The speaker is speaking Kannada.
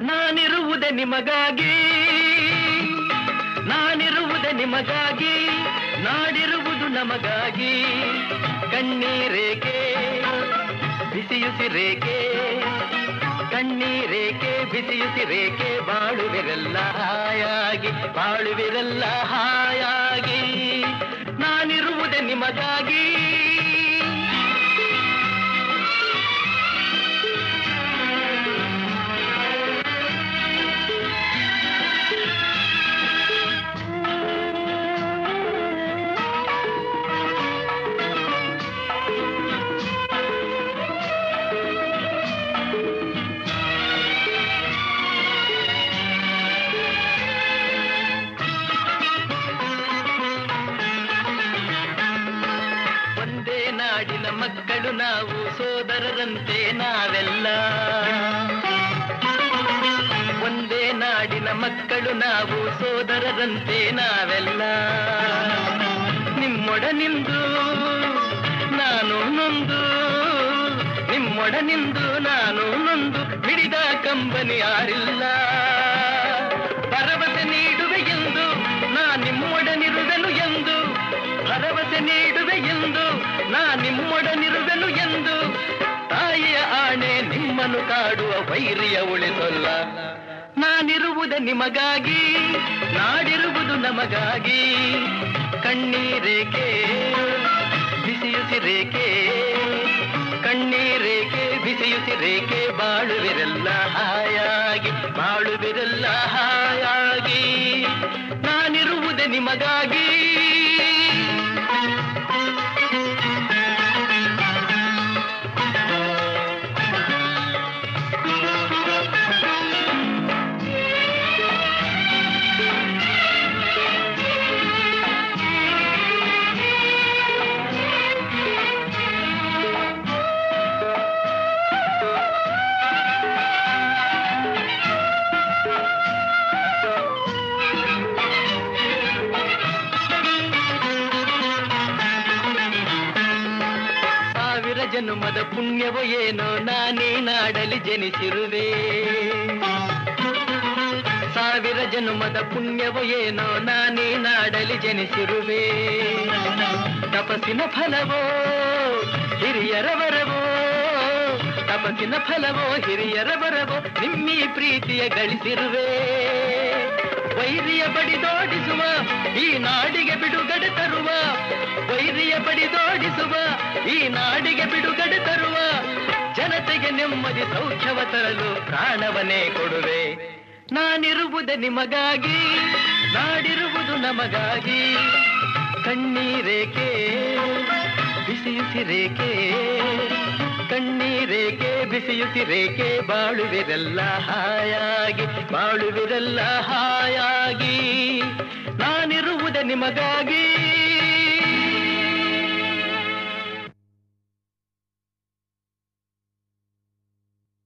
ನಾನಿರುವುದೇ ನಿಮಗಾಗಿ. ನಾನಿರುವುದೇ ನಿಮಗಾಗಿ. ನಾಡಿರುವುದು ನಮಗಾಗಿ. ಕಣ್ಣೀರೇಕೆ ಬಿಸಿಯುಸಿರೇಕೆ ಕಣ್ಣೀರೇಕೆ ಬಿಸಿಯುಸಿರೇಕೆ ಬಾಳುವಿರಲ್ಲ ಹಾಯಾಗಿ ಬಾಳುವಿರಲ್ಲ ಹಾಯಾಗಿ. ನಾನಿರುವುದೇ ನಿಮಗಾಗಿ. ನಾಡಿನ ಮಕ್ಕಳು ನಾವು ಸೋದರರಂತೆ ನಾವೆಲ್ಲ. ಒಂದೇ ನಾಡಿನ ಮಕ್ಕಳು ನಾವು ಸೋದರರಂತೆ ನಾವೆಲ್ಲ. ನಿಮ್ಮೊಡನಿಂದು ನಾನು ನೊಂದು, ನಿಮ್ಮೊಡನಿಂದು ನಾನು ನೊಂದು, ಹಿಡಿದ ಕಂಬನಿ ಯಾರಿಲ್ಲ. ಭರವಸೆ ನಿಮ್ಮೊಡನಿರುವೆನು ಎಂದು. ತಾಯಿಯ ಆಣೆ ನಿಮ್ಮನ್ನು ಕಾಡುವ ವೈರಿಯ ಉಳಿಸೊಲ್ಲ. ನಾನಿರುವುದೇ ನಿಮಗಾಗಿ, ನಾಡಿರುವುದು ನಮಗಾಗಿ. ಕಣ್ಣೀರೇಕೆ ಬಿಸಿಯುಸಿರೇಕೆ ಕಣ್ಣೀರೇಕೆ ಬಿಸಿಯುಸಿರೇಕೆ ಬಾಳುವಿರಲ್ಲ ಹಾಯಾಗಿ ಬಾಳುವಿರಲ್ಲ ಹಾಯಾಗಿ. ನಾನಿರುವುದೇ ನಿಮಗಾಗಿ ಸಾವಿರ ಜನ್ಮದ ಪುಣ್ಯವೋ ಏನೋ ನಾನೇ ನಾಡಲಿ ಜನಿಸಿರುವೆ. ಸಾವಿರ ಜನ್ಮದ ಪುಣ್ಯವೋ ಏನೋ ನಾನೇ ನಾಡಲಿ ಜನಿಸಿರುವೆ. ತಪಸ್ಸಿನ ಫಲವೋ ಹಿರಿಯರ ವರವೋ ತಪಸ್ಸಿನ ಫಲವೋ ಹಿರಿಯರ ವರವೋ ನಿಮ್ಮಿ ಪ್ರೀತಿಯ ಗಳಿಸಿರುವೆ. ವೈರಿಯ ಬಡಿದೋಡಿಸುವ ಈ ನಾಡಿಗೆ ಬಿಡುಗಡೆ ತರುವ. ವೈರಿಯ ಬಡಿದೋಡಿಸುವ ಈ ನಾಡಿಗೆ ಬಿಡುಗಡೆ ತರುವ. ಜನತೆಗೆ ನೆಮ್ಮದಿ, ಸೌಖ್ಯವ ತರಲು ಪ್ರಾಣವನೇ ಕೊಡುವೆ. ನಾನಿರುವುದೇ ನಿಮಗಾಗಿ, ನಾಡಿರುವುದು ನಮಗಾಗಿ. ಕಣ್ಣೀರೇಕೆ, ಬಿಸಿಯುಸಿರೇಕೆ ಕಣ್ಣೀರೇಕೆ ಬಿಸಿಯುಸಿರೇಕೆ ಬಾಳುವಿರಲ್ಲ ಹಾಯಾಗಿ ಬಾಳುವಿರಲ್ಲ ಹಾಯಾಗಿ. ನಾನಿರುವುದೇ ನಿಮಗಾಗಿ.